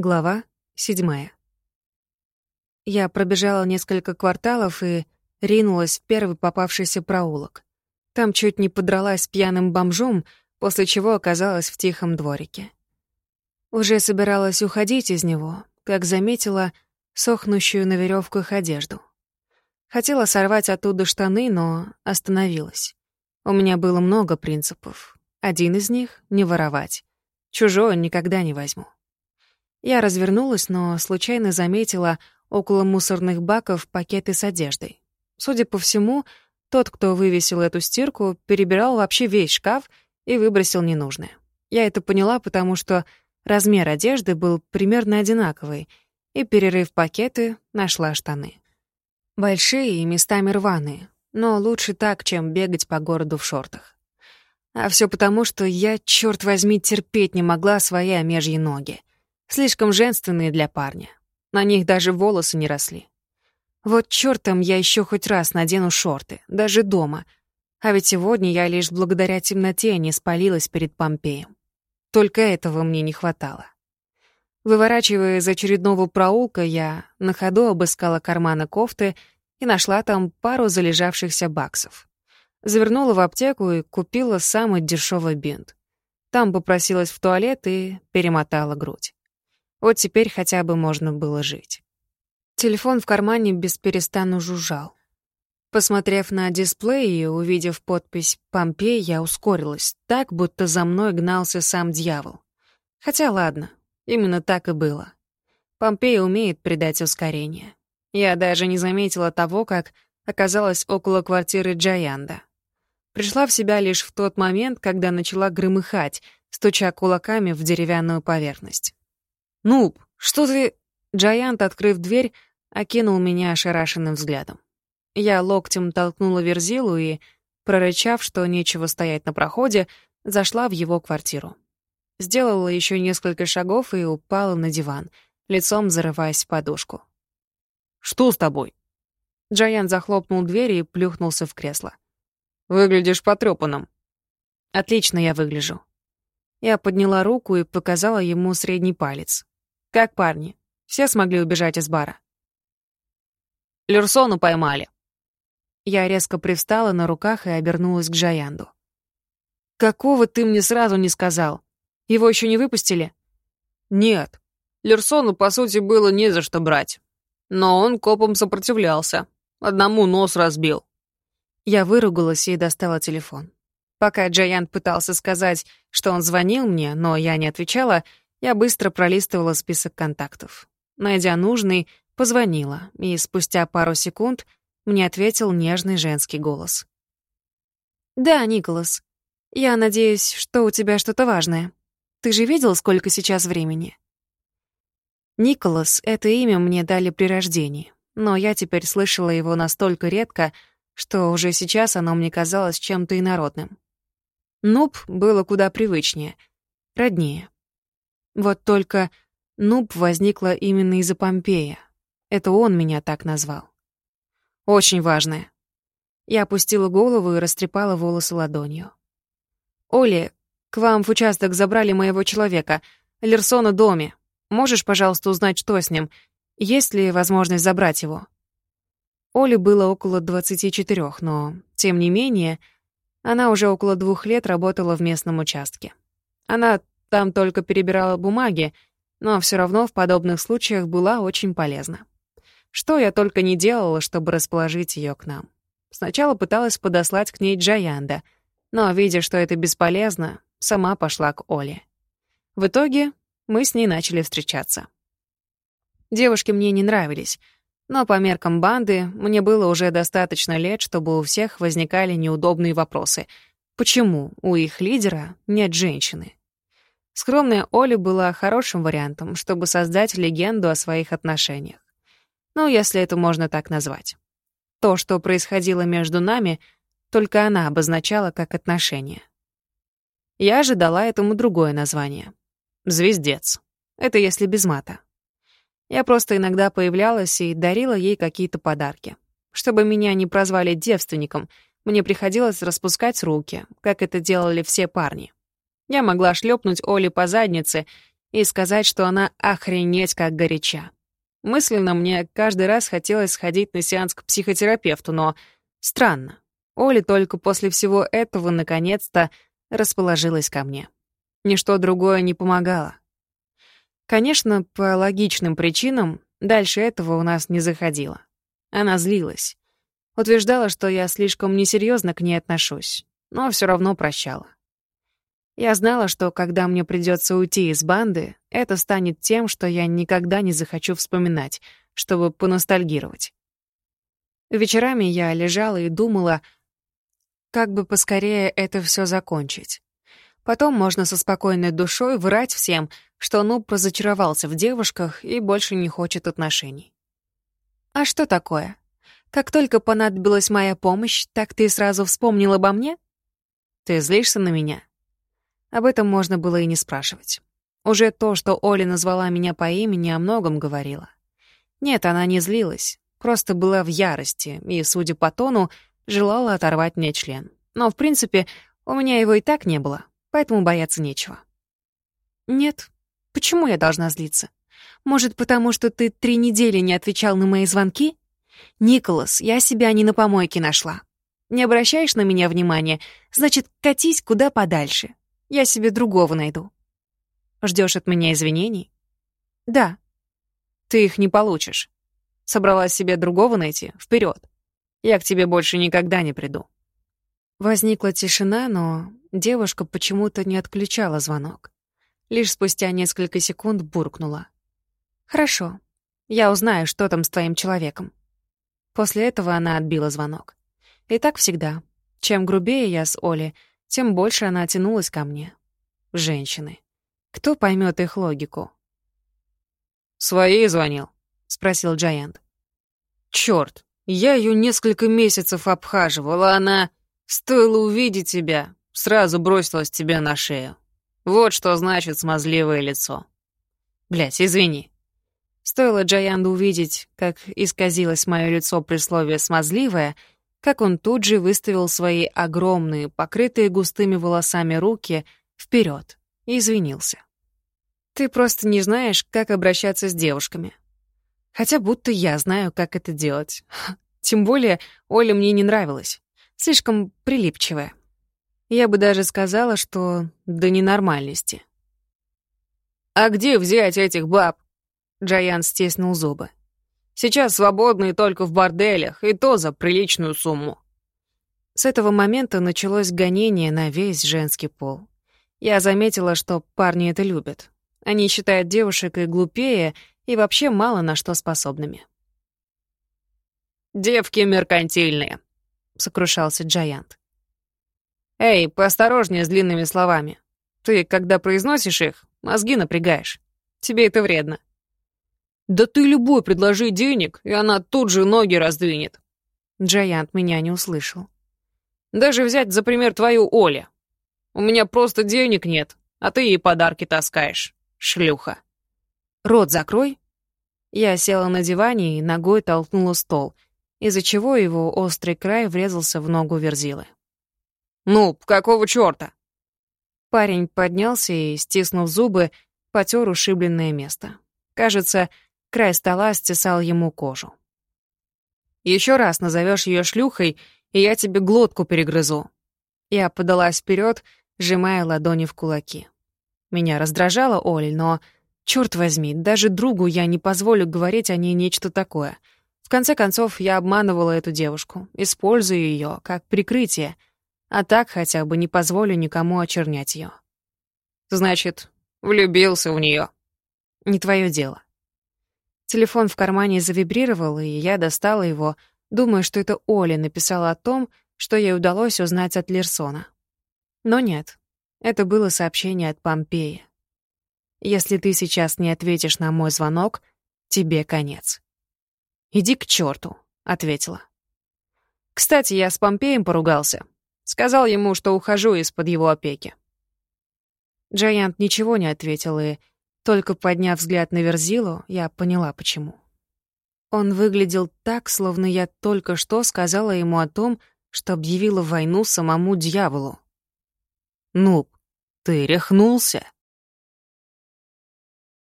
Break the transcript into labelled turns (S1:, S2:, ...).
S1: Глава седьмая. Я пробежала несколько кварталов и ринулась в первый попавшийся проулок. Там чуть не подралась пьяным бомжом, после чего оказалась в тихом дворике. Уже собиралась уходить из него, как заметила сохнущую на веревках одежду. Хотела сорвать оттуда штаны, но остановилась. У меня было много принципов. Один из них — не воровать. Чужое никогда не возьму. Я развернулась, но случайно заметила около мусорных баков пакеты с одеждой. Судя по всему, тот, кто вывесил эту стирку, перебирал вообще весь шкаф и выбросил ненужное. Я это поняла, потому что размер одежды был примерно одинаковый, и, перерыв пакеты, нашла штаны. Большие и местами рваные, но лучше так, чем бегать по городу в шортах. А все потому, что я, черт возьми, терпеть не могла свои омежьи ноги. Слишком женственные для парня. На них даже волосы не росли. Вот чертом я еще хоть раз надену шорты, даже дома. А ведь сегодня я лишь благодаря темноте не спалилась перед Помпеем. Только этого мне не хватало. Выворачивая из очередного проулка, я на ходу обыскала карманы кофты и нашла там пару залежавшихся баксов. Завернула в аптеку и купила самый дешевый бинт. Там попросилась в туалет и перемотала грудь. Вот теперь хотя бы можно было жить. Телефон в кармане без перестану жужжал. Посмотрев на дисплей и увидев подпись «Помпей», я ускорилась, так, будто за мной гнался сам дьявол. Хотя ладно, именно так и было. Помпей умеет придать ускорение. Я даже не заметила того, как оказалась около квартиры Джаянда. Пришла в себя лишь в тот момент, когда начала громыхать, стуча кулаками в деревянную поверхность. «Нуб, что ты...» Джаянт, открыв дверь, окинул меня ошарашенным взглядом. Я локтем толкнула Верзилу и, прорычав, что нечего стоять на проходе, зашла в его квартиру. Сделала еще несколько шагов и упала на диван, лицом зарываясь в подушку. «Что с тобой?» Джаян захлопнул дверь и плюхнулся в кресло. «Выглядишь потрёпанным». «Отлично я выгляжу». Я подняла руку и показала ему средний палец. Как парни? Все смогли убежать из бара?
S2: Лерсону поймали.
S1: Я резко привстала на руках и обернулась к Джаянду. «Какого ты мне сразу не сказал? Его еще не выпустили?»
S2: «Нет. Лерсону, по сути, было не за что брать. Но он копом сопротивлялся. Одному нос разбил».
S1: Я выругалась и достала телефон. Пока Джаянт пытался сказать, что он звонил мне, но я не отвечала, я быстро пролистывала список контактов. Найдя нужный, позвонила, и спустя пару секунд мне ответил нежный женский голос. «Да, Николас. Я надеюсь, что у тебя что-то важное. Ты же видел, сколько сейчас времени?» Николас — это имя мне дали при рождении, но я теперь слышала его настолько редко, что уже сейчас оно мне казалось чем-то инородным. Нуб было куда привычнее, роднее. Вот только Нуб возникла именно из-за Помпея. Это он меня так назвал. Очень важное. Я опустила голову и растрепала волосы ладонью. «Оли, к вам в участок забрали моего человека, Лерсона доме. Можешь, пожалуйста, узнать, что с ним? Есть ли возможность забрать его?» Оле было около 24, но, тем не менее, она уже около двух лет работала в местном участке. Она там только перебирала бумаги, но все равно в подобных случаях была очень полезна. Что я только не делала, чтобы расположить ее к нам. Сначала пыталась подослать к ней Джаянда, но, видя, что это бесполезно, сама пошла к Оле. В итоге мы с ней начали встречаться. Девушки мне не нравились, но по меркам банды мне было уже достаточно лет, чтобы у всех возникали неудобные вопросы. Почему у их лидера нет женщины? Скромная Оля была хорошим вариантом, чтобы создать легенду о своих отношениях. Ну, если это можно так назвать. То, что происходило между нами, только она обозначала как отношения. Я же дала этому другое название. «Звездец». Это если без мата. Я просто иногда появлялась и дарила ей какие-то подарки. Чтобы меня не прозвали девственником, мне приходилось распускать руки, как это делали все парни. Я могла шлепнуть Оле по заднице и сказать, что она охренеть как горяча. Мысленно мне каждый раз хотелось сходить на сеанс к психотерапевту, но странно. Оля только после всего этого наконец-то расположилась ко мне. Ничто другое не помогало. Конечно, по логичным причинам дальше этого у нас не заходило. Она злилась. Утверждала, что я слишком несерьезно к ней отношусь, но все равно прощала. Я знала, что когда мне придется уйти из банды, это станет тем, что я никогда не захочу вспоминать, чтобы поностальгировать. Вечерами я лежала и думала, как бы поскорее это все закончить. Потом можно со спокойной душой врать всем, что ну разочаровался в девушках и больше не хочет отношений. А что такое? Как только понадобилась моя помощь, так ты сразу вспомнил обо мне? Ты злишься на меня? Об этом можно было и не спрашивать. Уже то, что Оля назвала меня по имени, о многом говорила. Нет, она не злилась, просто была в ярости и, судя по тону, желала оторвать мне член. Но, в принципе, у меня его и так не было, поэтому бояться нечего. Нет, почему я должна злиться? Может, потому что ты три недели не отвечал на мои звонки? Николас, я себя не на помойке нашла. Не обращаешь на меня внимания, значит, катись куда подальше. Я себе другого найду. Ждешь от меня извинений? Да. Ты их не получишь. Собралась себе другого найти? Вперед. Я к тебе больше никогда не приду. Возникла тишина, но девушка почему-то не отключала звонок. Лишь спустя несколько секунд буркнула. «Хорошо. Я узнаю, что там с твоим человеком». После этого она отбила звонок. И так всегда. Чем грубее я с Олей, тем больше она тянулась ко мне. Женщины. Кто поймет их логику?
S2: «Своей звонил?»
S1: — спросил Джайант.
S2: «Чёрт, я ее несколько месяцев обхаживала, она... Стоило увидеть тебя, сразу бросилась тебе на шею. Вот что значит смазливое лицо. Блять, извини».
S1: Стоило Джаянду увидеть, как исказилось мое лицо при слове «смазливое», как он тут же выставил свои огромные, покрытые густыми волосами руки вперед и извинился. «Ты просто не знаешь, как обращаться с девушками. Хотя будто я знаю, как это делать. Тем более Оля мне не нравилась. Слишком прилипчивая. Я бы даже сказала, что до ненормальности.
S2: «А где взять этих баб?» Джаян стиснул зубы. Сейчас свободные только в борделях, и то за приличную сумму.
S1: С этого момента началось гонение на весь женский пол. Я заметила, что парни это любят. Они считают девушек и глупее, и вообще мало на что способными.
S2: «Девки меркантильные», — сокрушался Джаянт.
S1: «Эй, поосторожнее с длинными словами. Ты, когда произносишь их, мозги напрягаешь. Тебе это вредно».
S2: «Да ты любой предложи денег, и она тут же ноги раздвинет».
S1: Джаянт меня не услышал.
S2: «Даже взять за пример твою Оля. У меня просто денег нет, а ты ей подарки таскаешь, шлюха».
S1: «Рот закрой». Я села на диване и ногой толкнула стол, из-за чего его острый край врезался в ногу Верзилы.
S2: «Ну, какого чёрта?»
S1: Парень поднялся и, стиснув зубы, потер ушибленное место. Кажется, Край стола стесал ему кожу. Еще раз назовешь ее шлюхой, и я тебе глотку перегрызу. Я подалась вперед, сжимая ладони в кулаки. Меня раздражала Оль, но, черт возьми, даже другу я не позволю говорить о ней нечто такое. В конце концов, я обманывала эту девушку, использую ее как прикрытие, а так хотя бы не позволю никому очернять ее.
S2: Значит, влюбился в нее.
S1: Не твое дело. Телефон в кармане завибрировал, и я достала его, думая, что это Оля написала о том, что ей удалось узнать от Лерсона. Но нет, это было сообщение от Помпея. «Если ты сейчас не ответишь на мой звонок, тебе конец». «Иди к черту», — ответила. Кстати, я с Помпеем поругался. Сказал ему, что ухожу из-под его опеки. Джайант ничего не ответил, и только подняв взгляд на Верзилу, я поняла, почему. Он выглядел так, словно я только что сказала ему о том, что объявила войну самому дьяволу.
S2: «Ну, ты рехнулся?»